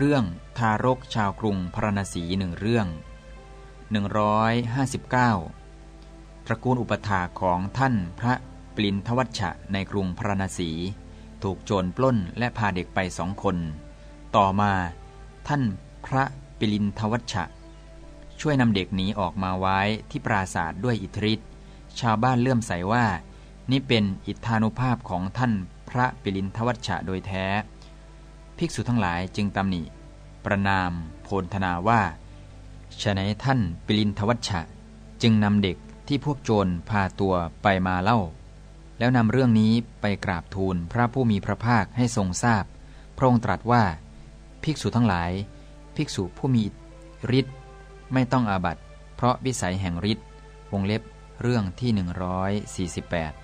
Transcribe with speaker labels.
Speaker 1: เรื่องทารกชาวกรุงพราณสีหนึ่งเรื่อง 159 ตระกูลอุปถาของท่านพระปลินทวัชชะในกรุงพราณสีถูกโจรปล้นและพาเด็กไปสองคน ต่อมาท่านพระปลินทวัชชะ ช่วยนำเด็กหนีออกมาไว้ที่ปราศาสตร์ด้วยอิทธิฤทธิ์ชาวบ้านเลื่อมใสว่า นี่เป็นอิทธานุภาพของท่านพระปิลินทวัชชะโดยแท้ ภิกษุทั้งหลายจึงตำหนิ ประนาม โพลธนาว่าฉนัยท่านปิลินทวัชชะ จึงนำเด็กที่พวกโจรพาตัวไปมาเล่า แล้วนำเรื่องนี้ไปกราบทูลพระผู้มีพระภาคให้ทรงทราบ พระองค์ตรัสว่า ภิกษุทั้งหลาย ภิกษุผู้มีฤทธิ์ไม่ต้องอาบัตเพราะวิสัยแห่งฤทธิ์วงเล็บเรื่องที่ 148